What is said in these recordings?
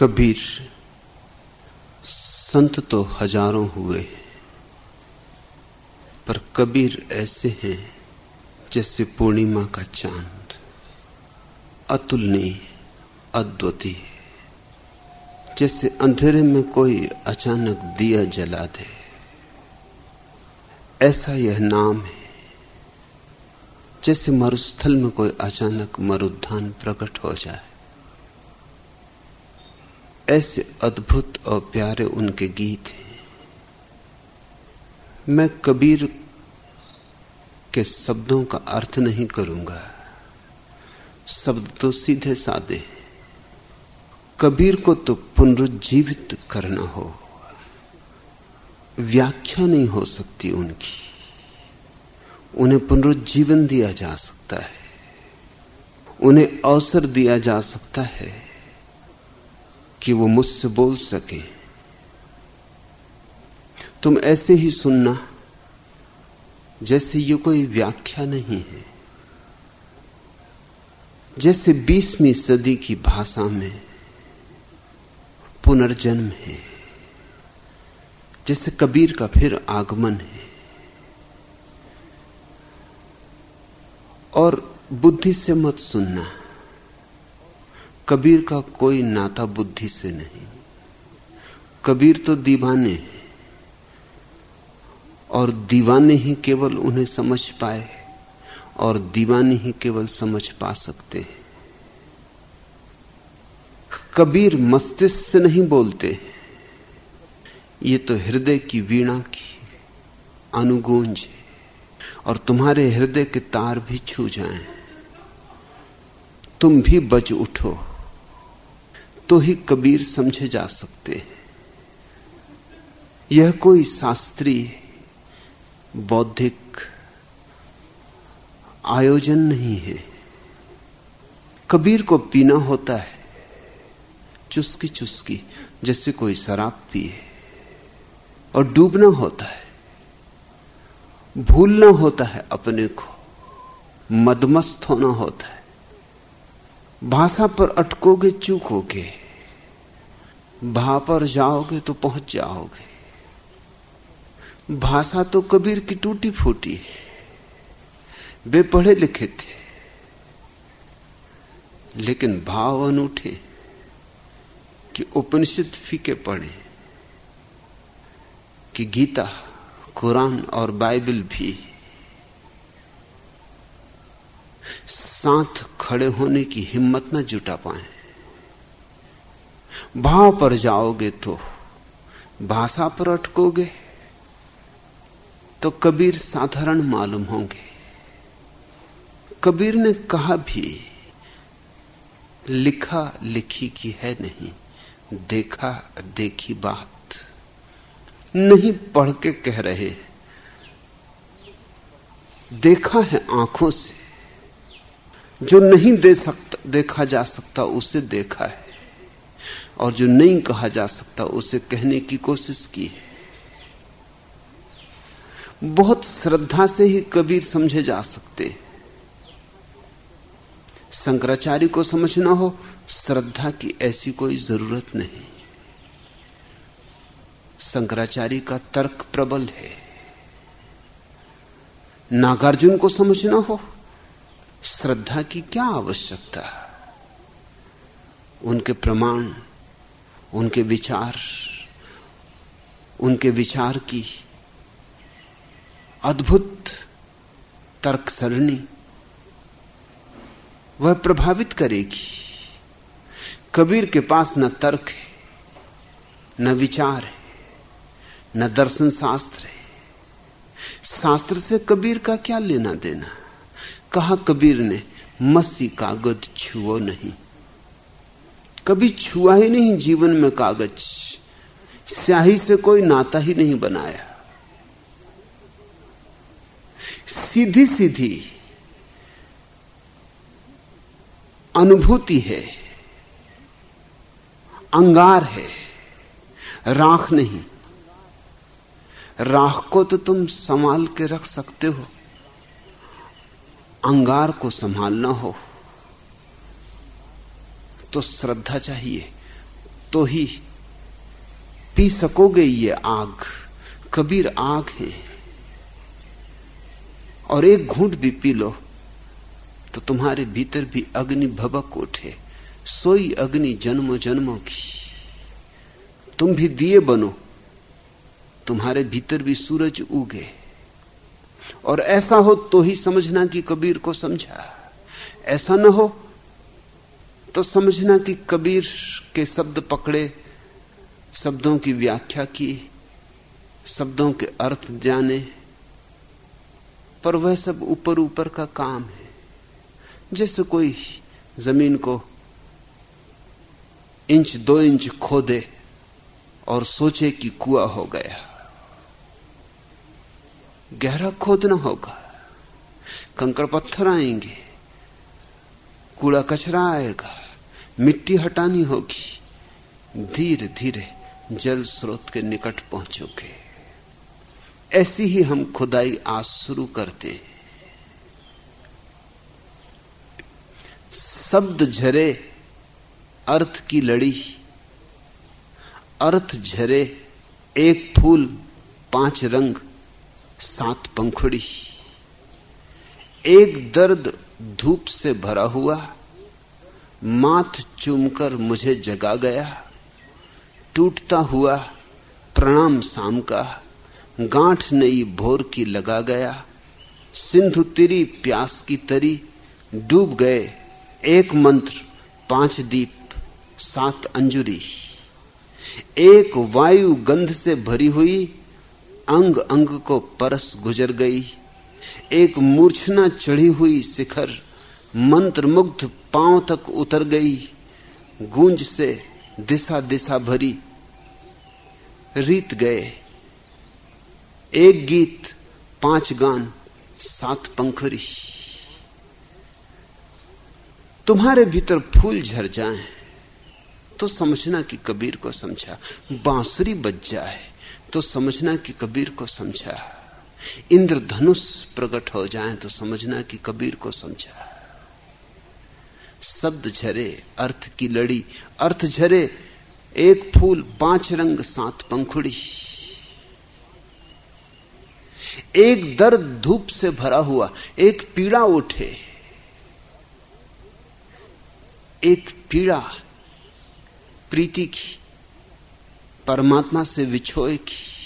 कबीर, संत तो हज़ारों हुए पर कबीर ऐसे हैं जैसे पूर्णिमा का चाँद। अतुलनीय, अद्वितीय, जैसे अंधेरे में कोई अचानक दिया जला दे। ऐसा यह नाम है, जैसे मरुस्थल में कोई अचानक मरुद्धान प्रकट हो जाए। ऐसे अद्भुत और प्यारे उनके गीत हैं। मैं कबीर के शब्दों का अर्थ नहीं करूँगा। शब्द तो सीधे सादे कबीर को तो पुनरुज्जीवित करना हो, व्याख्या नहीं हो सकती उनकी। उन्हें पुनरुज्जीवन दिया जा सकता है। उन्हें अवसर दिया जा सकता है। कि वो मुझसे बोल सके। तुम ऐसे ही सुनना, जैसे ये कोई व्याख्या नहीं है। जैसे बीसवीं सदी की भाषा में पुनर्जन्म है। जैसे कबीर का फिर आगमन है। और बुद्धि से मत सुनना। कबीर का कोई नाता बुद्धि से नहीं। कबीर तो दीवाने हैं। और दीवाने ही केवल उन्हें समझ पाए और दीवाने ही केवल समझ पा सकते हैं। कबीर मस्तिष्क से नहीं बोलते ये तो हृदय की वीणा की अनुगूंज और तुम्हारे हृदय के तार भी छू जाएँ, तुम भी बच उठो। तो ही कबीर समझे जा सकते हैं। यह कोई शास्त्रीय, बौद्धिक आयोजन नहीं है। कबीर को पीना होता है चुस्की चुस्की जैसे कोई शराब पिए। और डूबना होता है, भूलना होता है अपने को, मदमस्त होना होता है। भाषा पर अटकोगे, चूकोगे। भा पर जाओगे तो पहुँच जाओगे। भाषा तो कबीर की टूटी फूटी है। वे पढ़े लिखे थे। लेकिन भाव अनूठे कि उपनिषद फीके पढ़े कि गीता, कुरान और बाइबल भी साथ खड़े होने की हिम्मत न जुटा पाए। भाव पर जाओगे तो भाषा पर अटकोगे तो कबीर साधारण मालूम होंगे। कबीर ने कहा भी, लिखा लिखी की है नहीं, देखा देखी बात। नहीं पढ़ के कह रहे, देखा है आँखों से। जो नहीं दे सकता, देखा जा सकता, उसे देखा है। और जो नहीं कहा जा सकता, उसे कहने की कोशिश की है। बहुत श्रद्धा से ही कबीर समझे जा सकते शंकराचार्य को समझना हो, श्रद्धा की ऐसी कोई ज़रूरत नहीं। शंकराचार्य का तर्क प्रबल है। नागार्जुन को समझना हो, श्रद्धा की क्या आवश्यकता उनके प्रमाण, उनके विचार उनके विचार की अद्भुत तर्क सरणी वह प्रभावित करेगी। कबीर के पास न तर्क है, न विचार है, न दर्शन शास्त्र है। शास्त्र से कबीर का क्या लेना देना? कहा कबीर ने मसी कागज़ छुओ नहीं। कभी छुआ ही नहीं जीवन में कागज़। स्याही से कोई नाता ही नहीं बनाया। सीधी सीधी अनुभूति है, अंगार है, राख नहीं। राख को तो तुम संभाल के रख सकते हो, अंगार को संभालना हो। तो श्रद्धा चाहिए। तो ही पी सकोगे ये आग। कबीर आग है। और एक घूंट भी पी लो तो तुम्हारे भीतर भी अग्नि भबक उठे सोई अग्नि जन्मों जन्मों की। तुम भी दिए बनो, तुम्हारे भीतर भी सूरज उगे। और ऐसा हो तो ही समझना कि कबीर को समझा। ऐसा न हो तो समझना कि कबीर के शब्द पकड़े, शब्दों की व्याख्या की, शब्दों के अर्थ जाने, पर वह सब ऊपर ऊपर का काम है। जैसे कोई ज़मीन को इंच दो इंच खोदे और सोचे कि कुआ हो गया। गहरा खोदना होगा, कंकड़ पत्थर आएँगे कूड़ा कचरा आएगा, मिट्टी हटानी होगी। धीरे धीरे जल स्रोत के निकट पहुंचोगे। ऐसी ही हम खुदाई आज शुरू करते हैं। शब्द झरे, अर्थ की लड़ी। अर्थ झरे, एक फूल, पाँच रंग, सात पंखुड़ी। एक दर्द धूप से भरा हुआ, माथ चूमकर मुझे जगा गया, टूटता हुआ प्रणाम शाम का, गांठ नई भोर की लगा गया, सिंधु तिरी प्यास की तरी डूब गए एक मंत्र, पाँच दीप, सात अंजुरी। एक वायु गंध से भरी हुई, अंग अंग को परस गुजर गई। एक मूर्छना चढ़ी हुई शिखर मंत्र मुग्ध पाँव तक उतर गई, गूंज से दिशा दिशा भरी रीत गए। एक गीत, पाँच गान, सात पंखरी। तुम्हारे भीतर फूल झर जाएँ तो समझना कि कबीर को समझा। बांसुरी बज जाए तो समझना कि कबीर को समझा। इंद्रधनुष प्रकट हो जाए तो समझना कि कबीर को समझा। शब्द झरे, अर्थ की लड़ी, अर्थ झरे, एक फूल पाँच रंग सात पंखुड़ी। एक दर्द धूप से भरा हुआ, एक पीड़ा उठे। एक पीड़ा प्रीति की, परमात्मा से विछोए की।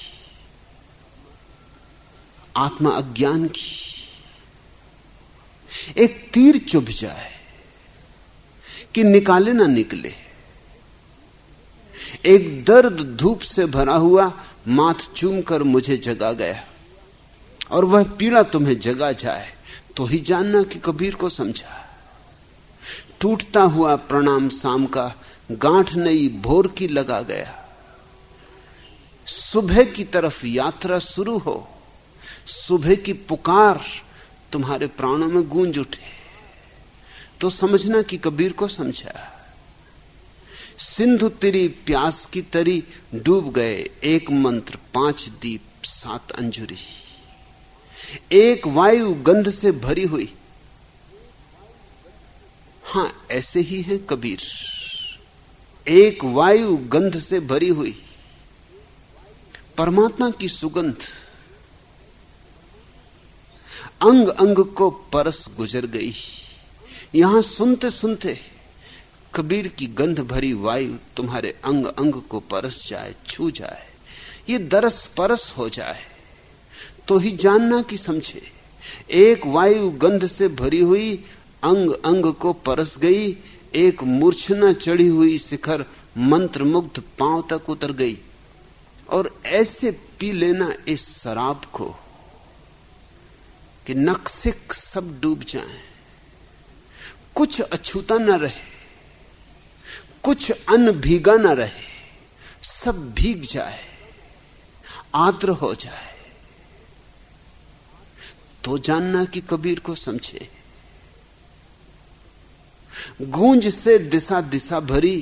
आत्मा अज्ञान की। एक तीर चुभ जाए कि निकाले ना निकले। एक दर्द धूप से भरा हुआ माथ चूम कर मुझे जगा गया। और वह पीड़ा तुम्हें जगा जाए तो ही जानना कि कबीर को समझा। टूटता हुआ प्रणाम शाम का गांठ नई भोर की लगा गया। सुबह की तरफ़ यात्रा शुरू हो। सुबह की पुकार तुम्हारे प्राणों में गूंज उठे। तो समझना कि कबीर को समझा। सिंधु तेरी प्यास की तरी डूब गए, एक मंत्र, पाँच दीप, सात अंजुरी। एक वायु गंध से भरी हुई। हाँ, ऐसे ही है कबीर। एक वायु गंध से भरी हुई। परमात्मा की सुगंध अंग अंग को परस गुजर गई। यहाँ सुनते सुनते कबीर की गंध भरी वायु तुम्हारे अंग अंग को परस जाए, छू जाए। ये दरस परस हो जाए। तो ही जानना कि समझे, एक वायु गंध से भरी हुई अंग अंग को परस गई, एक मूर्छना चढ़ी हुई शिखर मंत्र मुग्ध पाँव तक उतर गई। और ऐसे पी लेना इस शराब को। कि नक्सिक सब डूब जाएँ, कुछ अछूता न रहे कुछ अन्न भीगा न रहे सब भीग जाए आद्र हो जाए। तो जानना कि कबीर को समझे। गूंज से दिशा दिशा भरी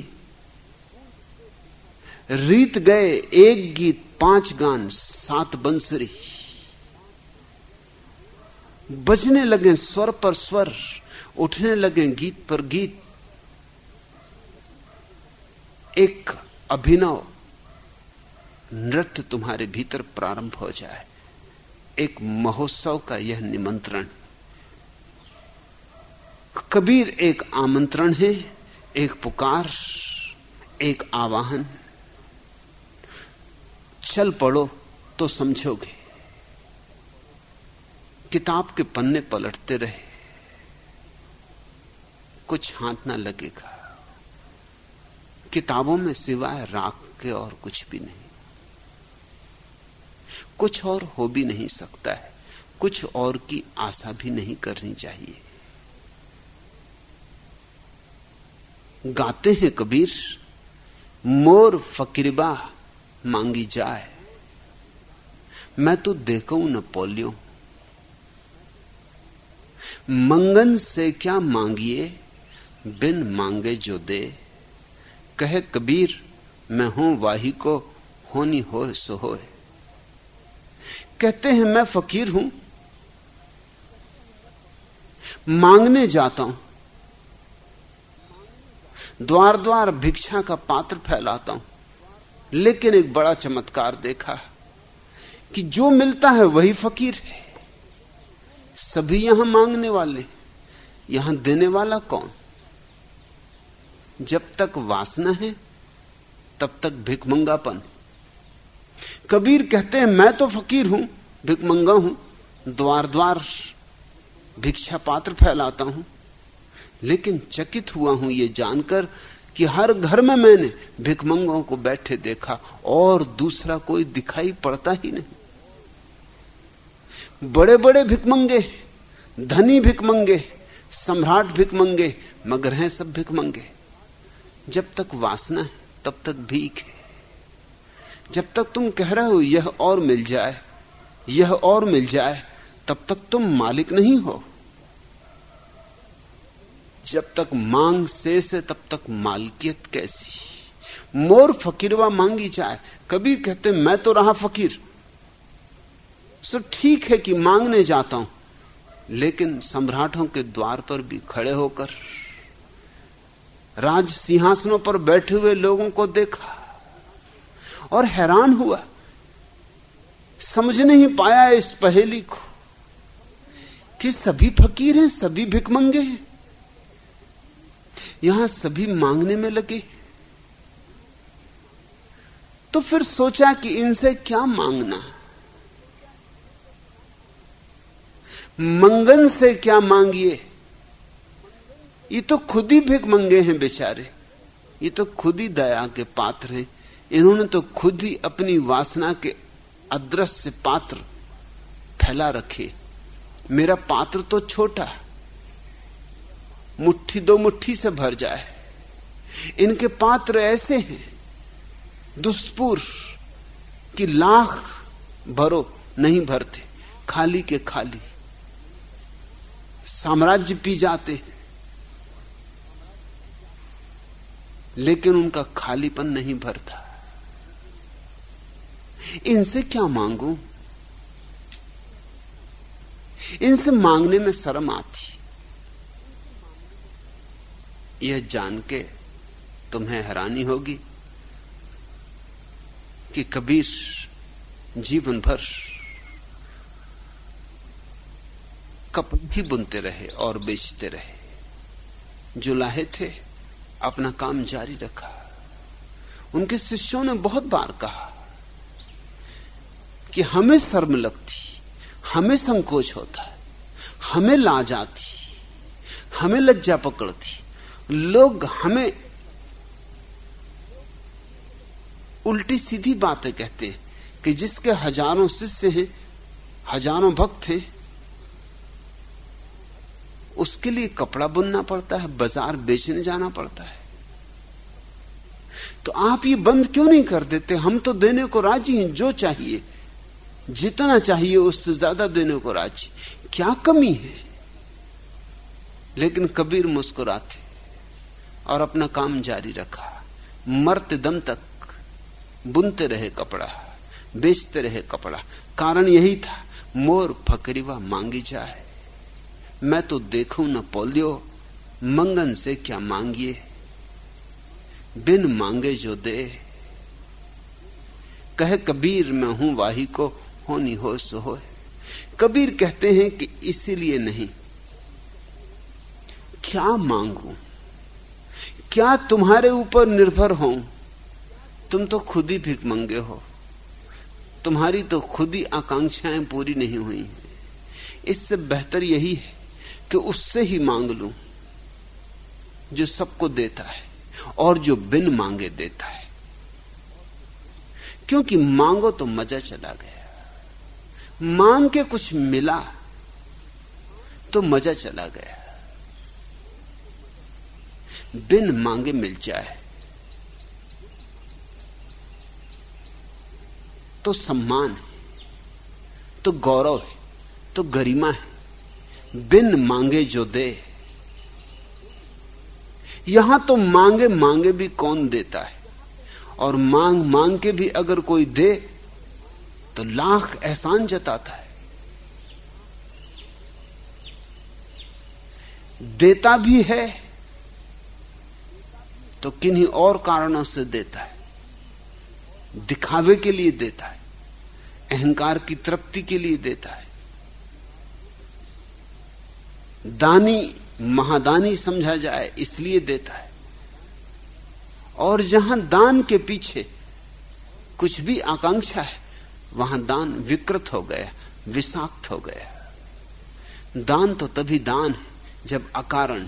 रीत गए एक गीत पाँच गान सात बंसरी। बजने लगे स्वर पर स्वर, उठने लगे गीत पर गीत। एक अभिनव नृत्य तुम्हारे भीतर प्रारंभ हो जाए। एक महोत्सव का यह निमंत्रण। कबीर एक आमंत्रण है, एक पुकार, एक आवाहन। चल पड़ो तो समझोगे। किताब के पन्ने पलटते रहे। कुछ हाथ ना लगेगा। किताबों में सिवाय राख के और कुछ भी नहीं। कुछ और हो भी नहीं सकता है। कुछ और की आशा भी नहीं करनी चाहिए। गाते हैं कबीर, मोर फकीरबा मांगी जाए। मैं तो देखूँ न पोलियो। मंगन से क्या मांगिए? बिन मांगे जो दे। कहे, कबीर, मैं हूँ वाही को होनी हो सो हो कहते हैं, मैं फकीर हूँ। मांगने जाता हूँ। द्वार द्वार भिक्षा का पात्र फैलाता हूँ। लेकिन एक बड़ा चमत्कार देखा कि जो मिलता है वही फकीर है। सभी यहाँ मांगने वाले यहाँ देने वाला कौन? जब तक वासना है, तब तक भिकमंगापन कबीर कहते हैं, मैं तो फकीर हूँ भिकमंगा हूँ, द्वार द्वार भिक्षा पात्र फैलाता हूँ। लेकिन चकित हुआ हूँ यह जानकर कि हर घर में मैंने भिकमंगों को बैठे देखा और दूसरा कोई दिखाई पड़ता ही नहीं। बड़े बड़े भिकमंगे धनी भिकमंगे सम्राट भिकमंगे मगर हैं सब भिकमंगे जब तक वासना है, तब तक भीख है। जब तक तुम कह रहे हो, यह और मिल जाए, यह और मिल जाए, तब तक तुम मालिक नहीं हो। जब तक मांग से से, तब तक मालकियत कैसी? मोर फकीरवा मांगी जाए कबीर कहते, मैं तो रहा फकीर। सो ठीक है कि मांगने जाता हूँ, लेकिन सम्राटों के द्वार पर भी खड़े होकर, राज सिंहासनों पर बैठे हुए लोगों को देखा और हैरान हुआ। समझ नहीं पाया इस पहेली को कि सभी फकीर हैं, सभी भिकमंगे हैं। यहाँ सभी मांगने में लगे। तो फिर सोचा कि इनसे क्या मांगना मंगन से क्या मांगिए? ये तो खुद ही भिक मंगे हैं बेचारे। ये तो खुद ही दया के पात्र हैं। इन्होंने तो खुद ही अपनी वासना के अदृश्य पात्र फैला रखे। मेरा पात्र तो छोटा मुट्ठी दो मुट्ठी से भर जाए। इनके पात्र ऐसे हैं। दुष्पुर कि लाख भरो नहीं भरते। खाली के खाली। साम्राज्य पी जाते हैं। लेकिन उनका खालीपन नहीं भरता। इनसे क्या मांगू? इनसे मांगने में शर्म आती। यह जान के तुम्हें हैरानी होगी कि कबीर जीवन भर कपड़े ही बुनते रहे और बेचते रहे। जो लाहे थे, अपना काम जारी रखा। उनके शिष्यों ने बहुत बार कहा कि हमें शर्म लगती, हमें संकोच होता है हमें लाज आती, हमें लज्जा पकड़ती। लोग हमें उल्टी सीधी बातें कहते हैं कि जिसके हज़ारों शिष्य हैं, हज़ारों भक्त हैं उसके लिए कपड़ा बुनना पड़ता है, बाज़ार बेचने जाना पड़ता है। तो आप ये बंद क्यों नहीं कर देते? हम तो देने को राज़ी हैं, जो चाहिए। जितना चाहिए, उससे ज़्यादा देने को राज़ी। क्या कमी है? लेकिन कबीर मुस्कुराते और अपना काम जारी रखा। मरते दम तक बुनते रहे कपड़ा, बेचते रहे कपड़ा। कारण यही था, मोर फकरीवा मांगी जाए। मैं तो देखूँ न पोलियो, मंगन से क्या मांगिए? बिन मांगे जो दे। कहे कबीर, मैं हूँ वाही को, होनी हो सो हो। कबीर कहते हैं कि इसीलिए नहीं। क्या मांगू? क्या तुम्हारे ऊपर निर्भर हो तुम तो खुद ही भिक मंगे हो। तुम्हारी तो खुद ही आकांक्षाएँ पूरी नहीं हुई इससे बेहतर यही है कि उससे ही मांग लू, जो सबको देता है और जो बिन मांगे देता है। क्योंकि मांगो तो मज़ा चला गया। मांग के कुछ मिला तो मज़ा चला गया। बिन मांगे मिल जाए तो सम्मान है तो गौरव है तो गरिमा है। बिन मांगे जो दे। यहाँ तो मांगे मांगे भी कौन देता है? और मांग मांग के भी अगर कोई दे तो लाख एहसान जताता है। देता भी है तो किन्हीं और कारणों से देता है। दिखावे के लिए देता है, अहंकार की तृप्ति के लिए देता है। दानी, महादानी समझा जाए, इसलिए देता है। और जहाँ दान के पीछे कुछ भी आकांक्षा है, वहाँ दान विकृत हो गया, विषाक्त हो गया। दान तो तभी दान है, जब अकारण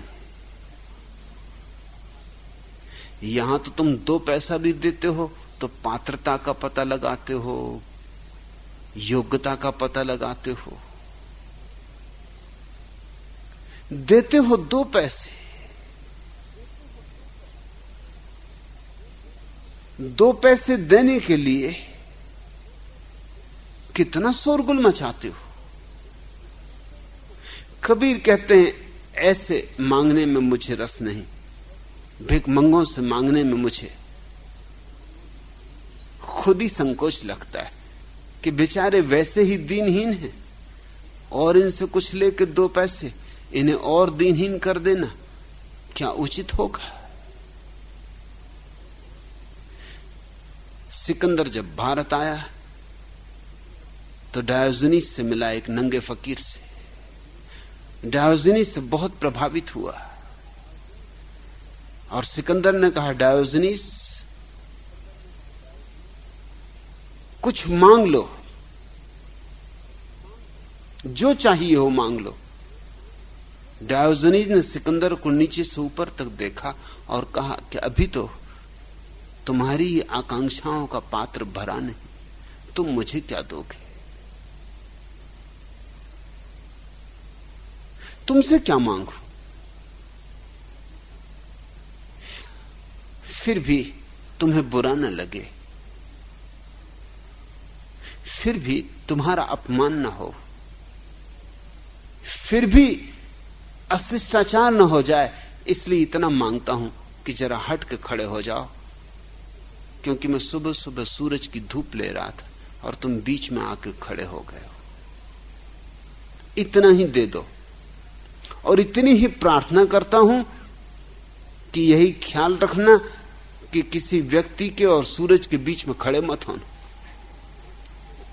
यहाँ तो तुम दो पैसा भी देते हो तो पात्रता का पता लगाते हो, योग्यता का पता लगाते हो। देते हो दो पैसे। दो पैसे देने के लिए कितना शोरगुल मचाते हो? कबीर कहते हैं, ऐसे मांगने में मुझे रस नहीं भिक मंगों से मांगने में मुझे खुद ही संकोच लगता है कि बेचारे वैसे ही दीनहीन हैं और इनसे कुछ लेके दो पैसे इन्हें और दीनहीन कर देना। क्या उचित होगा? सिकंदर जब भारत आया तो डायोजनीस से मिला एक नंगे फकीर से। डायोजनीस बहुत प्रभावित हुआ। और सिकंदर ने कहा, डायोजनीस, कुछ मांग लो। जो चाहिए हो मांग लो। डायोजनीस ने सिकंदर को नीचे से ऊपर तक देखा और कहा कि अभी तो तुम्हारी आकांक्षाओं का पात्र भरा नहीं। तुम मुझे क्या दोगे? तुमसे क्या मांगू? फिर भी तुम्हें बुरा न लगे। फिर भी तुम्हारा अपमान न हो। फिर भी अशिष्टाचार न हो जाए, इसलिए इतना माँगता हूँ कि जरा हट के खड़े हो जाओ। क्योंकि मैं सुबह सुबह सूरज की धूप ले रहा था और तुम बीच में आके खड़े हो गए हो। इतना ही दे दो। और इतनी ही प्रार्थना करता हूँ कि यही ख्याल रखना कि किसी व्यक्ति के और सूरज के बीच में खड़े मत होना।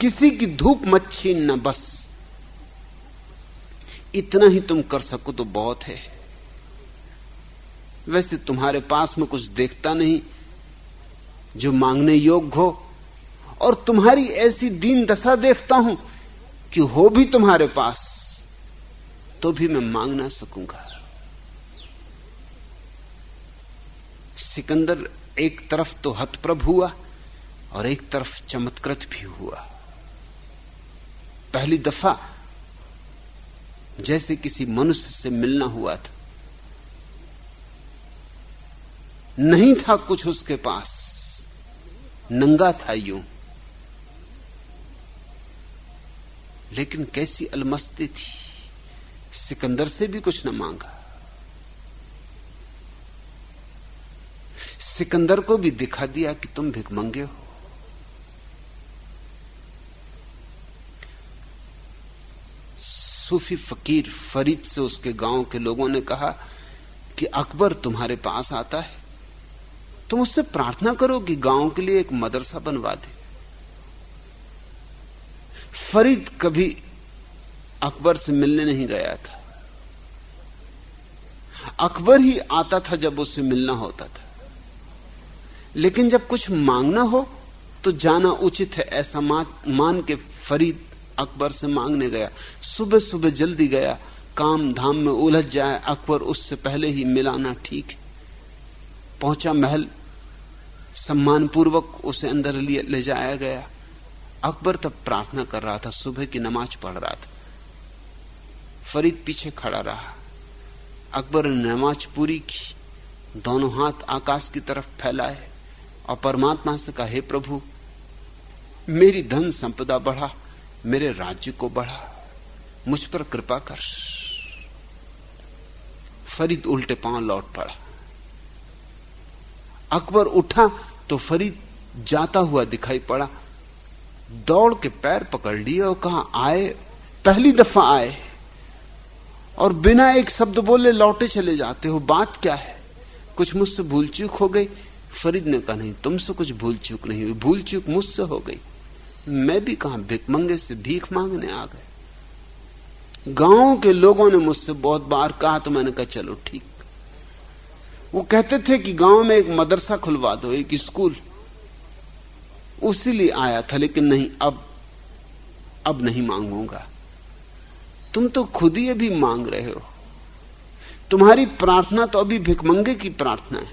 किसी की धूप मत छीनना बस। इतना ही तुम कर सको तो बहुत है। वैसे तुम्हारे पास में कुछ देखता नहीं, जो मांगने योग्य हो, और तुम्हारी ऐसी दीन दशा देखता हूँ कि हो भी तुम्हारे पास तो भी मैं मांग ना सकूँगा। सिकंदर एक तरफ़ तो हतप्रभ हुआ, और एक तरफ़ चमत्कृत भी हुआ। पहली दफ़ा जैसे किसी मनुष्य से मिलना हुआ था। नहीं था कुछ उसके पास। नंगा था यूँ। लेकिन कैसी अलमस्ती थी। सिकंदर से भी कुछ न मांगा। सिकंदर को भी दिखा दिया कि तुम भिकमंगे हो। सूफी फकीर फरीद से उसके गाँव के लोगों ने कहा कि अकबर तुम्हारे पास आता है। तुम उससे प्रार्थना करो कि गाँव के लिए एक मदरसा बनवा दे। फरीद कभी अकबर से मिलने नहीं गया था। अकबर ही आता था जब उससे मिलना होता था। लेकिन जब कुछ मांगना हो तो जाना उचित है, ऐसा मान के फरीद अकबर से मांगने गया। सुबह सुबह जल्दी गया। काम धाम में उलझ जाए अकबर, उससे पहले ही मिलाना ठीक है। पहुँचा महल। सम्मान पूर्वक उसे अंदर लिए, ले जाया गया। अकबर तब प्रार्थना कर रहा था, सुबह की नमाज़ पढ़ रहा था। फरीद पीछे खड़ा रहा। अकबर ने नमाज़ पूरी की। दोनों हाथ आकाश की तरफ़ फैलाए। और परमात्मा से कहा, हे प्रभु, मेरी धन संपदा बढ़ा। मेरे राज्य को बढ़ा। मुझ पर कृपा कर। फरीद उल्टे पाँव लौट पड़ा। अकबर उठा तो फरीद जाता हुआ दिखाई पड़ा। दौड़ के पैर पकड़ लिए और कहा, आए, पहली दफ़ा आए। और बिना एक शब्द बोले लौटे चले जाते हो। बात क्या है? कुछ मुझसे भूल चूक हो गई? फरीद ने कहा, नहीं, तुमसे कुछ भूल चूक नहीं हुई। भूल चूक मुझसे हो गई। मैं भी कहा भिकमंगे से भीख मांगने आ गए। गाँव के लोगों ने मुझसे बहुत बार कहा तो मैंने कहा, चलो ठीक। वो कहते थे कि गाँव में एक मदरसा खुलवा दो, एक स्कूल। उसी आया था, लेकिन नहीं, अब अब नहीं मांगूँगा। तुम तो खुद ही अभी मांग रहे हो। तुम्हारी प्रार्थना तो अभी भिकमंगे की प्रार्थना है।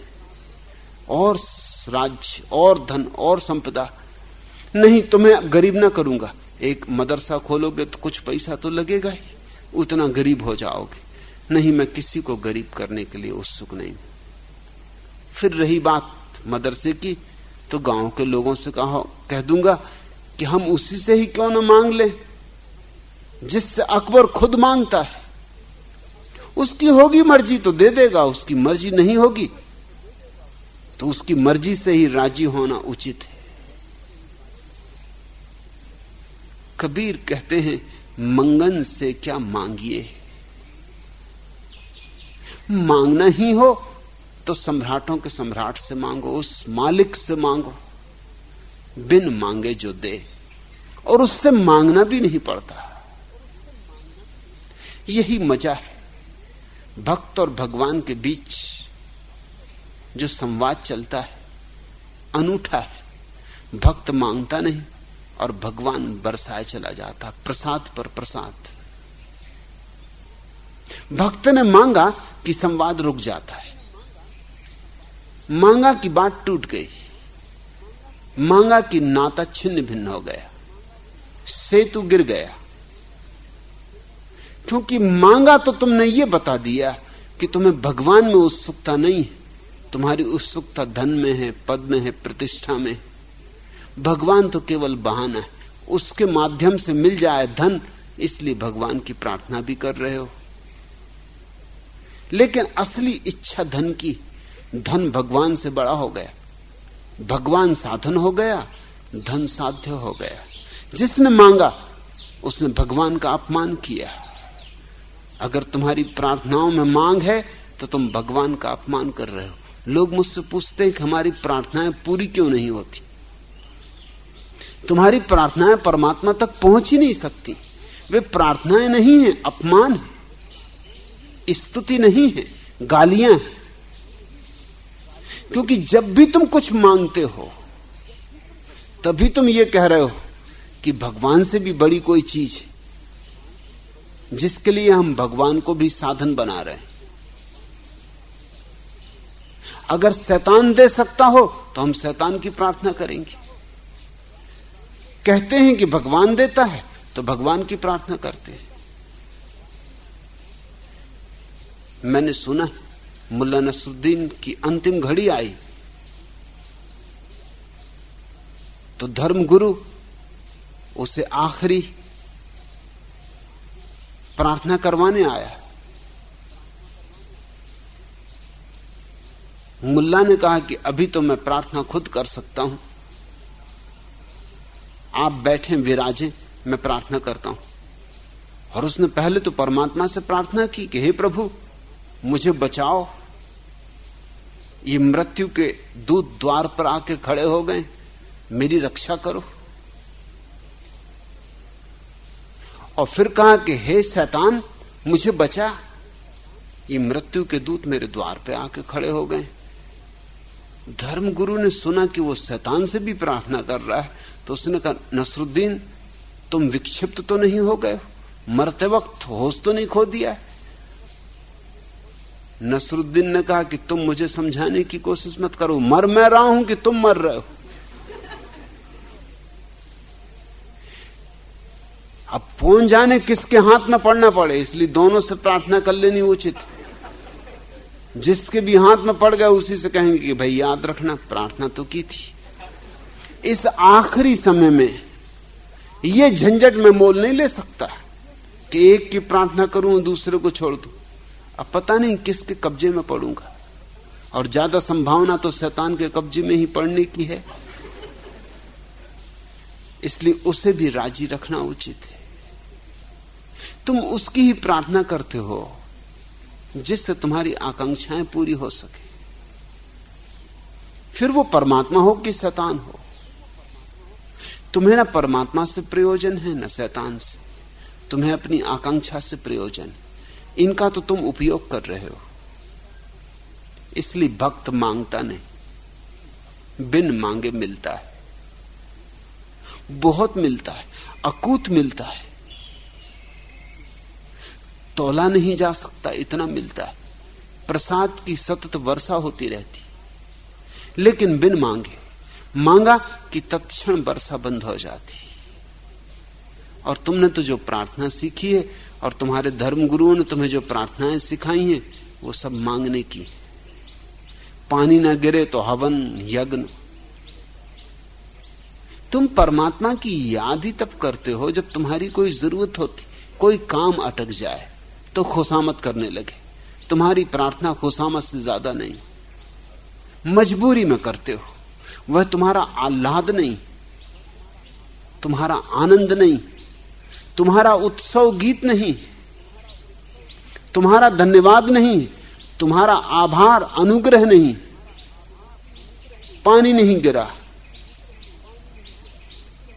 और राज्य, और धन, और संपदा नहीं तुम्हें गरीब ना करूँगा। एक मदरसा खोलोगे तो कुछ पैसा तो लगेगा ही। उतना गरीब हो जाओगे। नहीं, मैं किसी को गरीब करने के लिए उत्सुक नहीं फिर रही बात मदरसे की तो गाँव के लोगों से कहा, कह दूँगा कि हम उसी से ही क्यों ना मांग ले? जिससे अकबर खुद माँगता है। उसकी होगी मर्ज़ी तो दे देगा, उसकी मर्ज़ी नहीं होगी तो उसकी मर्ज़ी से ही राज़ी होना उचित है। कबीर कहते हैं, मंगन से क्या मांगिए? मांगना ही हो तो सम्राटों के सम्राट से मांगो, उस मालिक से मांगो। बिन मांगे जो दे, और उससे मांगना भी नहीं पड़ता। यही मज़ा है, भक्त और भगवान के बीच जो संवाद चलता है, अनूठा है, भक्त माँगता नहीं। और भगवान बरसाए चला जाता, प्रसाद पर प्रसाद। भक्त ने मांगा कि संवाद रुक जाता है। मांगा कि बात टूट गई। मांगा कि नाता छिन्न भिन्न हो गया। सेतु गिर गया। क्योंकि मांगा तो तुमने ये बता दिया कि तुम्हें भगवान में उत्सुकता नहीं है। तुम्हारी उत्सुकता धन में है, पद में है, प्रतिष्ठा में भगवान तो केवल बहाना है। उसके माध्यम से मिल जाए धन, इसलिए भगवान की प्रार्थना भी कर रहे हो। लेकिन असली इच्छा धन की, धन भगवान से बड़ा हो गया। भगवान साधन हो गया, धन साध्य हो गया। जिसने मांगा, उसने भगवान का अपमान किया। अगर तुम्हारी प्रार्थनाओं में मांग है तो तुम भगवान का अपमान कर रहे हो। लोग मुझसे पूछते हैं कि हमारी प्रार्थनाएँ पूरी क्यों नहीं होती? तुम्हारी प्रार्थनाएँ परमात्मा तक पहुँच ही नहीं सकती। वे प्रार्थनाएँ नहीं है, अपमान है, स्तुति नहीं है, गालियाँ हैं। क्योंकि जब भी तुम कुछ मांगते हो, तभी तुम ये कह रहे हो कि भगवान से भी बड़ी कोई चीज़ है, जिसके लिए हम भगवान को भी साधन बना रहे हैं। अगर शैतान दे सकता हो तो हम शैतान की प्रार्थना करेंगे। कहते हैं कि भगवान देता है तो भगवान की प्रार्थना करते हैं। मैंने सुना, मुल्ला नसरुद्दीन की अंतिम घड़ी आई। तो धर्मगुरु, उसे आखिरी प्रार्थना करवाने आया। मुल्ला ने कहा कि अभी तो मैं प्रार्थना खुद कर सकता हूँ। आप बैठे विराजे, मैं प्रार्थना करता हूँ। और उसने पहले तो परमात्मा से प्रार्थना की कि, हे प्रभु, मुझे बचाओ। ये मृत्यु के दूत द्वार पर आके खड़े हो गए। मेरी रक्षा करो। और फिर कहा कि, हे शैतान, मुझे बचा। ये मृत्यु के दूत मेरे द्वार पे आके खड़े हो गए। धर्म गुरु ने सुना कि वो शैतान से भी प्रार्थना कर रहा है तो उसने कहा, नसरुद्दीन, तुम विक्षिप्त तो नहीं हो गए मरते वक्त होश तो नहीं खो दिया नसरुद्दीन ने कहा कि तुम मुझे समझाने की कोशिश मत करो। मर मैं रहा हूँ कि तुम मर रहे हो? अब कौन जाने किसके हाथ में पड़ना पड़े, इसलिए दोनों से प्रार्थना कर लेनी उचित। जिसके भी हाथ में पड़ गए उसी से कहेंगे कि भाई याद रखना, प्रार्थना तो की थी। इस आखिरी समय में यह झंझट में मोल नहीं ले सकता कि एक की प्रार्थना करूँ, दूसरे को छोड़ दू। अब पता नहीं किसके कब्जे में पड़ूँगा। और ज़्यादा संभावना तो शैतान के कब्जे में ही पड़ने की है। इसलिए उसे भी राज़ी रखना उचित है। तुम उसकी ही प्रार्थना करते हो। जिससे तुम्हारी आकांक्षाएँ पूरी हो सके। फिर वो परमात्मा हो कि शैतान हो? तुम्हें ना परमात्मा से प्रयोजन है, ना शैतान से। तुम्हें अपनी आकांक्षा से प्रयोजन इनका तो तुम उपयोग कर रहे हो। इसलिए भक्त माँगता नहीं। बिन मांगे मिलता है। बहुत मिलता है। अकूत मिलता है। तोला नहीं जा सकता, इतना मिलता है। प्रसाद की सतत वर्षा होती रहती। लेकिन बिन मांगे, मांगा कि तत्क्षण वर्षा बंद हो जाती। और तुमने तो जो प्रार्थना सीखी है, और तुम्हारे धर्मगुरुओं ने तुम्हें जो प्रार्थनाएँ सिखाई हैं, वो सब मांगने की पानी ना गिरे तो हवन, यज्ञ। तुम परमात्मा की याद ही तब करते हो जब तुम्हारी कोई ज़रूरत होती, कोई काम अटक जाए। तो खुशामत करने लगे। तुम्हारी प्रार्थना खुशामत से ज़्यादा नहीं। मजबूरी में करते हो। वह तुम्हारा आह्लाद नहीं। तुम्हारा आनंद नहीं। तुम्हारा उत्सव गीत नहीं। तुम्हारा धन्यवाद नहीं। तुम्हारा आभार, अनुग्रह नहीं। पानी नहीं गिरा।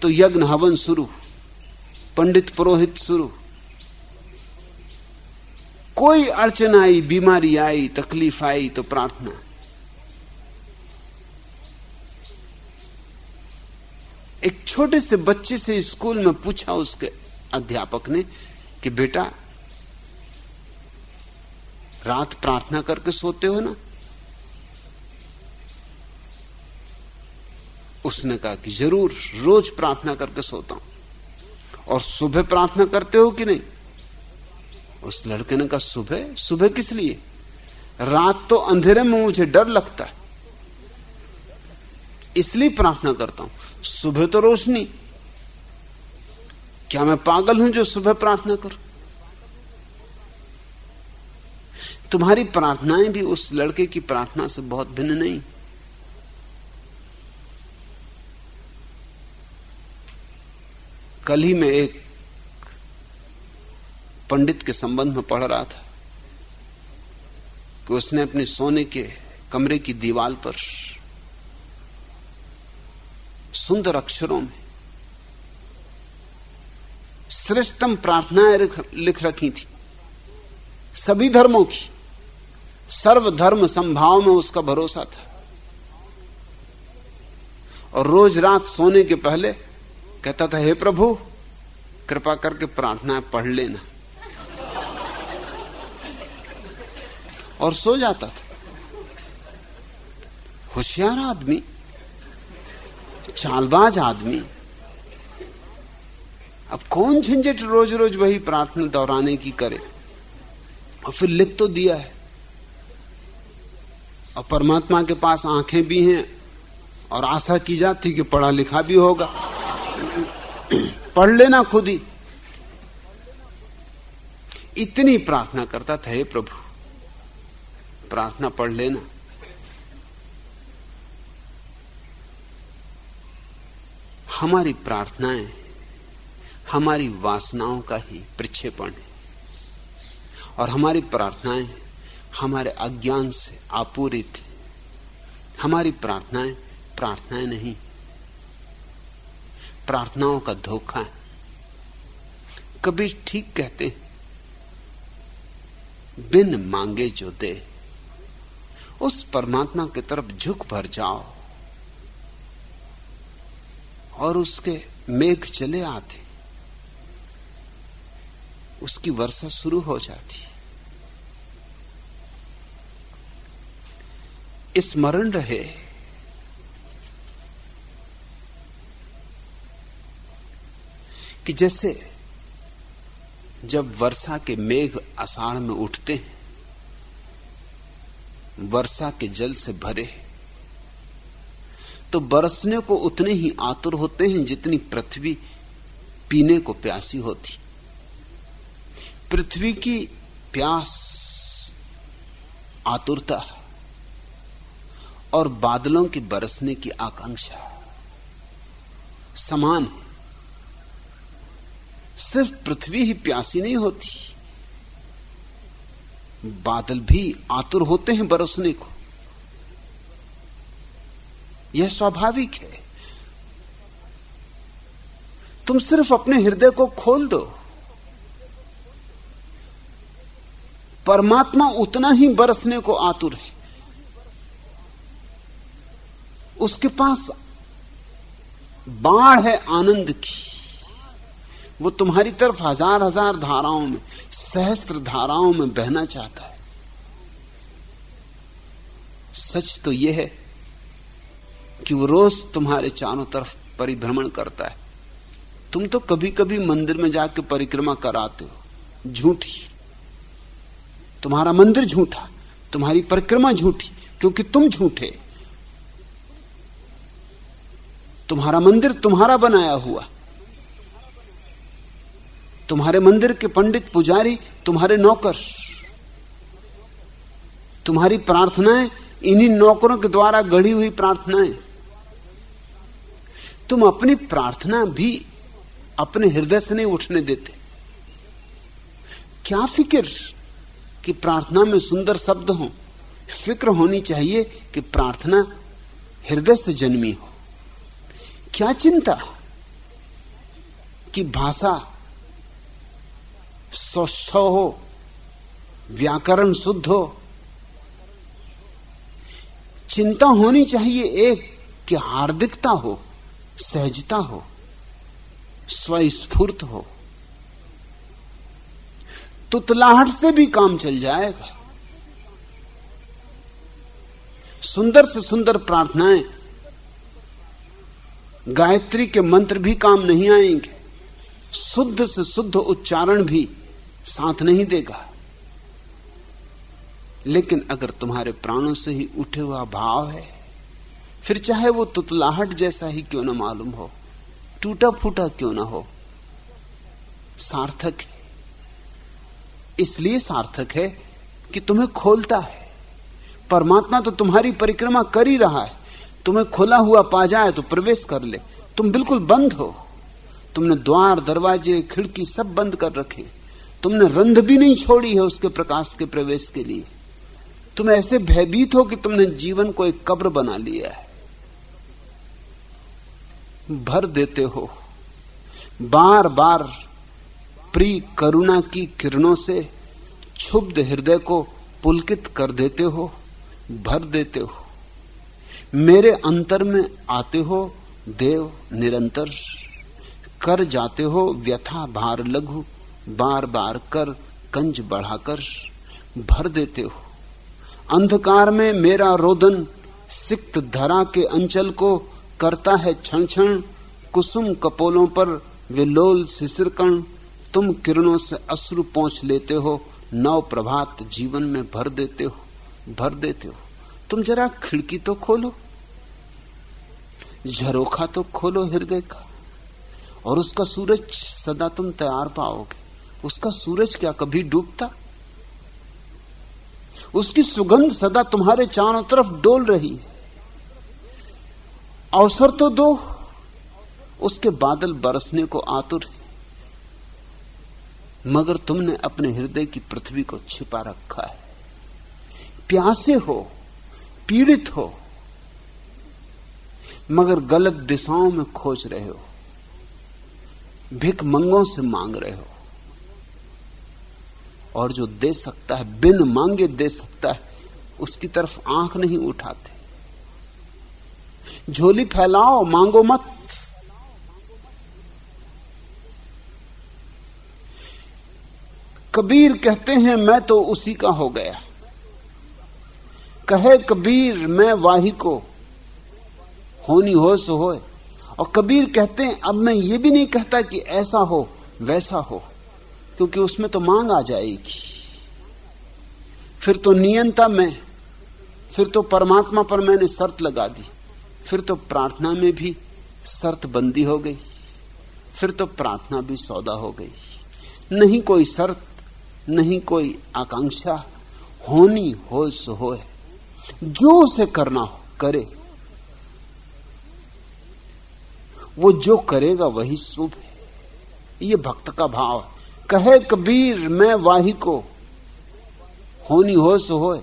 तो यज्ञ हवन शुरू। पंडित पुरोहित शुरू। कोई अड़चन आई, बीमारी आई, तकलीफ़ आई तो प्रार्थना। एक छोटे से बच्चे से स्कूल में पूछा उसके अध्यापक ने कि, बेटा, रात प्रार्थना करके सोते हो ना? उसने कहा कि, ज़रूर, रोज प्रार्थना करके सोता हूँ। और सुबह प्रार्थना करते हो कि नहीं? उस लड़के ने कहा, सुबह? सुबह किस लिए? रात तो अंधेरे में मुझे डर लगता है। इसलिए प्रार्थना करता हूँ। सुबह तो रोशनी। क्या मैं पागल हूँ जो सुबह प्रार्थना करूँ? तुम्हारी प्रार्थनाएँ भी उस लड़के की प्रार्थना से बहुत भिन्न नहीं। कल ही मैं एक पंडित के संबंध में पढ़ रहा था कि उसने अपने सोने के कमरे की दीवार पर सुंदर अक्षरों में श्रेष्ठतम प्रार्थनाएँ लिख रखी थी। सभी धर्मों की, सर्वधर्म संभाव में उसका भरोसा था। और रोज रात सोने के पहले कहता था, हे प्रभु, कृपा करके प्रार्थनाएँ पढ़ लेना। और सो जाता था। होशियार आदमी, चालबाज आदमी। अब कौन झंझट रोज रोज वही प्रार्थना दोहराने की करे? और फिर लिख तो दिया है। और परमात्मा के पास आँखें भी हैं और आशा की जाती कि पढ़ा लिखा भी होगा। पढ़ लेना खुद ही। इतनी प्रार्थना करता था, हे प्रभु प्रार्थना पढ़ लेना। हमारी प्रार्थनाएँ, हमारी वासनाओं का ही प्रक्षेपण है। और हमारी प्रार्थनाएँ हमारे अज्ञान से आपूरित हमारी प्रार्थनाएँ प्रार्थनाएँ नहीं, प्रार्थनाओं का धोखा है। कबीर ठीक कहते हैं, बिन मांगे जो दे। उस परमात्मा की तरफ़ झुक भर जाओ और उसके मेघ चले आते। उसकी वर्षा शुरू हो जाती। स्मरण रहे। कि जैसे जब वर्षा के मेघ आषाढ़ में उठते हैं वर्षा के जल से भरे तो बरसने को उतने ही आतुर होते हैं जितनी पृथ्वी पीने को प्यासी होती। पृथ्वी की प्यास, आतुरता और बादलों के बरसने की आकांक्षा समान है। सिर्फ़ पृथ्वी ही प्यासी नहीं होती। बादल भी आतुर होते हैं बरसने को। यह स्वाभाविक है। तुम सिर्फ़ अपने हृदय को खोल दो। परमात्मा उतना ही बरसने को आतुर है। उसके पास बाढ़ है आनंद की। वो तुम्हारी तरफ़ हज़ार हज़ार धाराओं में, सहस्त्र धाराओं में बहना चाहता है। सच तो यह है कि वो रोज तुम्हारे चारों तरफ़ परिभ्रमण करता है। तुम तो कभी कभी मंदिर में जाकर परिक्रमा कराते हो। झूठी। तुम्हारा मंदिर झूठा, तुम्हारी परिक्रमा झूठी, क्योंकि तुम झूठे। तुम्हारा मंदिर तुम्हारा बनाया हुआ। तुम्हारे मंदिर के पंडित पुजारी, तुम्हारे नौकर। तुम्हारी प्रार्थनाएँ, इन्हीं नौकरों के द्वारा गढ़ी हुई प्रार्थनाएँ। तुम अपनी प्रार्थना भी अपने हृदय से नहीं उठने देते। क्या फ़िक्र कि प्रार्थना में सुंदर शब्द हो? फ़िक्र होनी चाहिए कि प्रार्थना हृदय से जन्मी हो। क्या चिंता कि भाषा स्वस्थ हो, व्याकरण शुद्ध हो। चिंता होनी चाहिए एक कि हार्दिकता हो, सहजता हो, स्वस्फूर्त हो। तुतलाहट से भी काम चल जाएगा। सुंदर से सुंदर प्रार्थनाएँ, गायत्री के मंत्र भी काम नहीं आएँगे, शुद्ध से शुद्ध उच्चारण भी साथ नहीं देगा। लेकिन अगर तुम्हारे प्राणों से ही उठे हुआ भाव है, फिर चाहे वो तुतलाहट जैसा ही क्यों ना मालूम हो टूटा फूटा क्यों ना हो, सार्थक है। इसलिए सार्थक है कि तुम्हें खोलता है। परमात्मा तो तुम्हारी परिक्रमा कर ही रहा है। तुम्हें खुला हुआ पा जाए तो प्रवेश कर ले। तुम बिल्कुल बंद हो। तुमने द्वार, दरवाजे, खिड़की सब बंद कर रखे तुमने रंध भी नहीं छोड़ी है उसके प्रकाश के प्रवेश के लिए। तुम ऐसे भयभीत हो कि तुमने जीवन को एक कब्र बना लिया है। भर देते हो। बार बार प्री करुणा की किरणों से क्षुब्ध हृदय को पुलकित कर देते हो, भर देते हो। मेरे अंतर में आते हो, देव निरंतर। कर जाते हो, व्यथा भार लघु। बार बार कर, कंज बढ़ाकर भर देते हो। अंधकार में मेरा रोदन सिक्त धरा के अंचल को करता है क्षण क्षण कुसुम कपोलों पर विलोल शिशिरकण तुम किरणों से अश्रु पहुँच लेते हो नव प्रभात जीवन में भर देते हो, भर देते हो। तुम जरा खिड़की तो खोलो, झरोखा तो खोलो हृदय का, और उसका सूरज सदा तुम तैयार पाओगे। उसका सूरज क्या कभी डूबता? उसकी सुगंध सदा तुम्हारे चारों तरफ़ डोल रही है। अवसर तो दो, उसके बादल बरसने को आतुर है। मगर तुमने अपने हृदय की पृथ्वी को छिपा रखा है। प्यासे हो, पीड़ित हो, मगर गलत दिशाओं में खोज रहे हो भिक मंगों से मांग रहे हो। और जो दे सकता है, बिन मांगे दे सकता है, उसकी तरफ़ आँख नहीं उठाते। झोली फैलाओ, मांगो मत। कबीर कहते हैं, मैं तो उसी का हो गया। कहे, कबीर, मैं वाही को। होनी हो, सो होए। और कबीर कहते हैं, अब मैं ये भी नहीं कहता कि ऐसा हो, वैसा हो। क्योंकि उसमें तो मांग आ जाएगी। फिर तो नियंता में, फिर तो परमात्मा पर मैंने शर्त लगा दी, फिर तो प्रार्थना में भी शर्त बंदी हो गई, फिर तो प्रार्थना भी सौदा हो गई। नहीं कोई शर्त, नहीं कोई आकांक्षा, होनी हो सो हो जो उसे करना हो, करे। वो जो करेगा वही शुभ है। ये भक्त का भाव है। कहे कबीर मैं वाही को होनी हो सो होए।